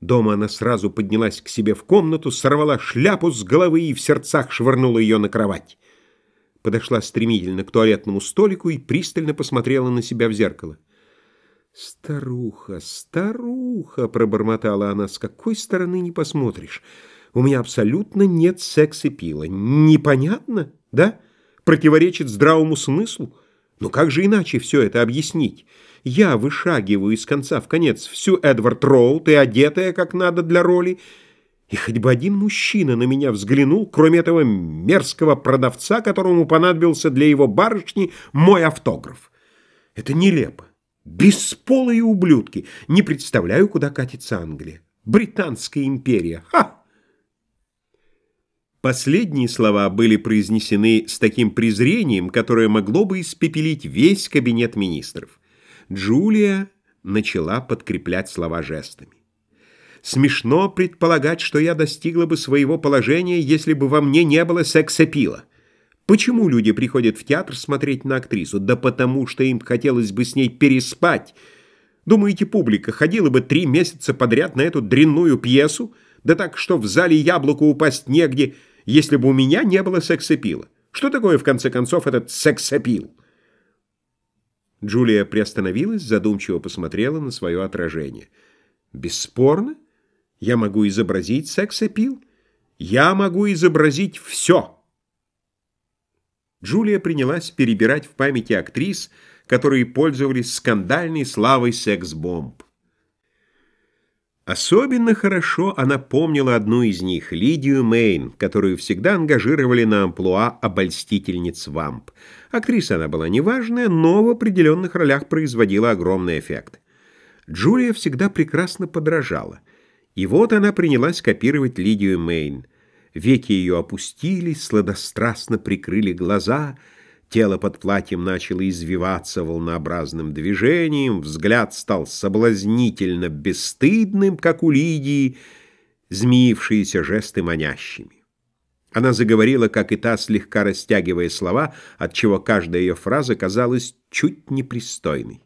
Дома она сразу поднялась к себе в комнату, сорвала шляпу с головы и в сердцах швырнула ее на кровать. Подошла стремительно к туалетному столику и пристально посмотрела на себя в зеркало. «Старуха, старуха!» — пробормотала она. «С какой стороны не посмотришь? У меня абсолютно нет секс-эпила. Непонятно, да? Противоречит здравому смыслу? Но как же иначе все это объяснить?» Я вышагиваю из конца в конец всю Эдвард Роуд и одетая как надо для роли, и хоть бы один мужчина на меня взглянул, кроме этого мерзкого продавца, которому понадобился для его барышни мой автограф. Это нелепо. Бесполые ублюдки. Не представляю, куда катится Англия. Британская империя. Ха! Последние слова были произнесены с таким презрением, которое могло бы испепелить весь кабинет министров. Джулия начала подкреплять слова жестами. Смешно предполагать, что я достигла бы своего положения, если бы во мне не было секс-эпила. Почему люди приходят в театр смотреть на актрису? Да потому, что им хотелось бы с ней переспать. Думаете, публика ходила бы три месяца подряд на эту дрянную пьесу? Да так, что в зале яблоку упасть негде, если бы у меня не было секс-эпила. Что такое, в конце концов, этот секс-эпил? Джулия приостановилась, задумчиво посмотрела на свое отражение. «Бесспорно, я могу изобразить секс-эпил. Я могу изобразить все». Джулия принялась перебирать в памяти актрис, которые пользовались скандальной славой секс-бомб. Особенно хорошо она помнила одну из них, Лидию Мейн, которую всегда ангажировали на амплуа обольстительниц вамп. Актриса она была неважная, но в определенных ролях производила огромный эффект. Джулия всегда прекрасно подражала. И вот она принялась копировать Лидию Мейн. Веки ее опустились, сладострастно прикрыли глаза — Тело под платьем начало извиваться волнообразным движением, взгляд стал соблазнительно бесстыдным, как у Лидии, змеившиеся жесты манящими. Она заговорила, как и та, слегка растягивая слова, отчего каждая ее фраза казалась чуть непристойной.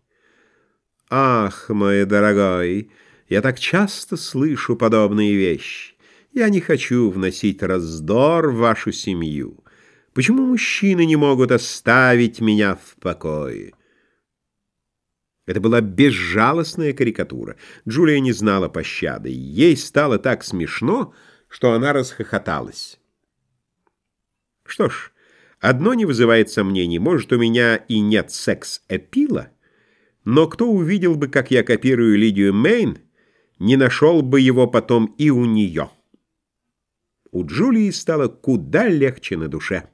«Ах, мой дорогой, я так часто слышу подобные вещи. Я не хочу вносить раздор в вашу семью». Почему мужчины не могут оставить меня в покое? Это была безжалостная карикатура. Джулия не знала пощады. Ей стало так смешно, что она расхохоталась. Что ж, одно не вызывает сомнений. Может, у меня и нет секс-эпила, но кто увидел бы, как я копирую Лидию Мейн, не нашел бы его потом и у нее. У Джулии стало куда легче на душе.